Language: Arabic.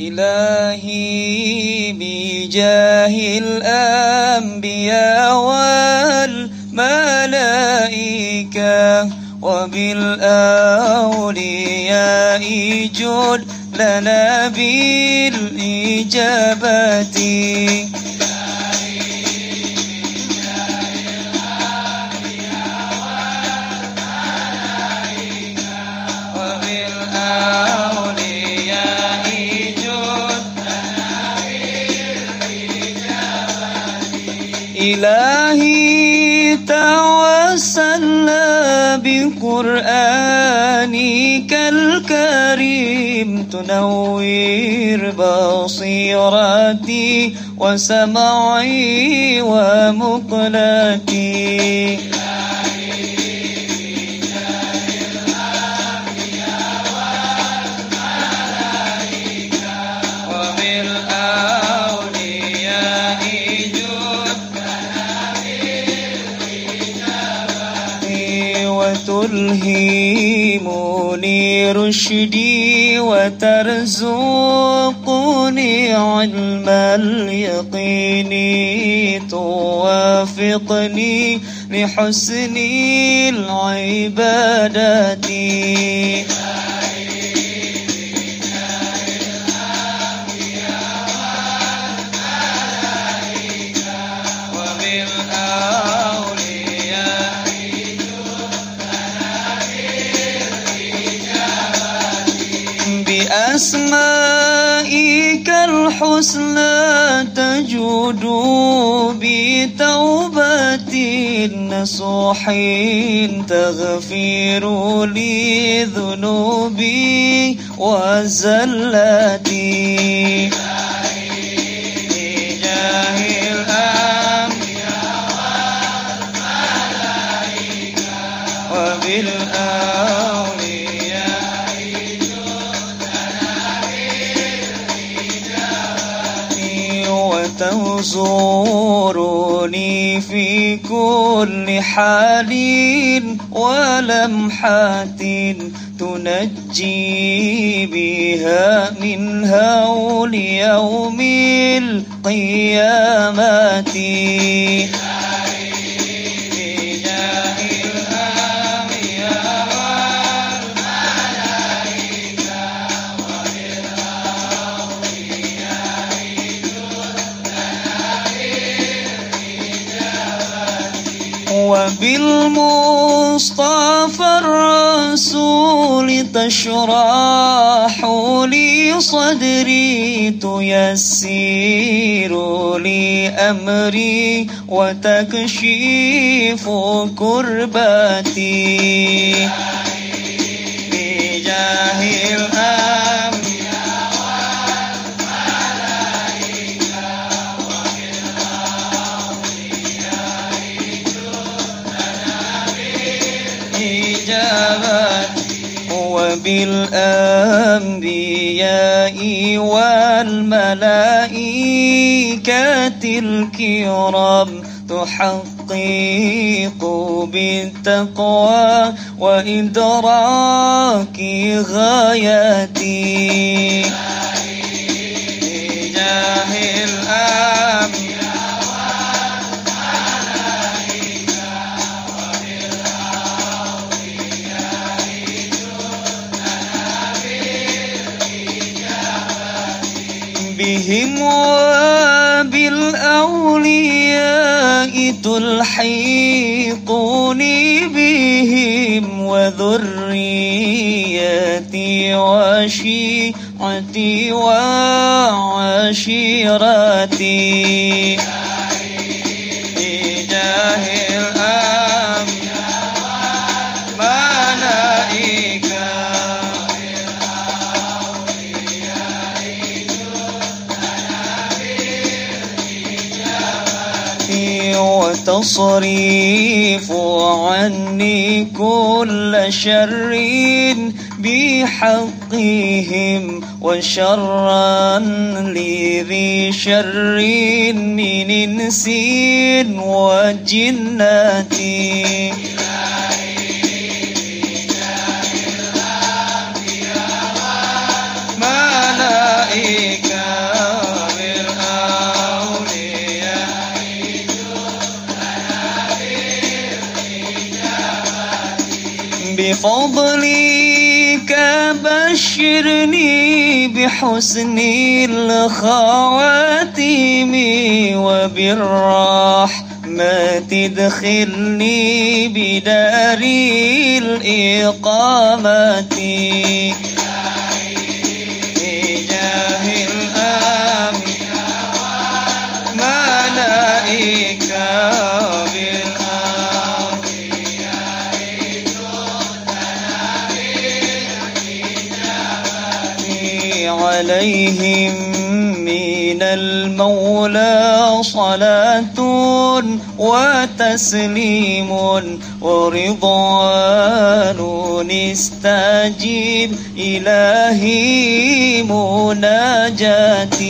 إلهي بجاه الأنبياء والملائكة وبالأولياء جل لنا بالإجابة. إلهي توسلنا بقرآنك الكريم تنوير بصيرتي وسمعي ومقلتي. تلهمني رشدي وترزقني علم اليقين توافقني لحسن العبادة الحسنى تجود بتوبة نصوح تغفر لي ذنوبي وزلتي تزورني في كل حال ولمحة تنجي بها من هول يوم القيامة. وبالمصطفى الرسول تشرح لي صدري تيسير لي أمري وتكشيف كربتي. بالأنبياء والملائكة الكرام تحقق بالتقوى وإدراك غايتي. بهم وبالأولياء تلحقني بهم وذريتي وشيعتي وعشيرتي وتصريف عني كل شر بحقهم وشرا لذي شر من إنس وجنات. بفضلك بشرني بحسن الخواتيم ما ادخلني بدار الإقامة. بجاه من المولى صلاة وتسليم ورضوان استجيب إلهي مناجاتي.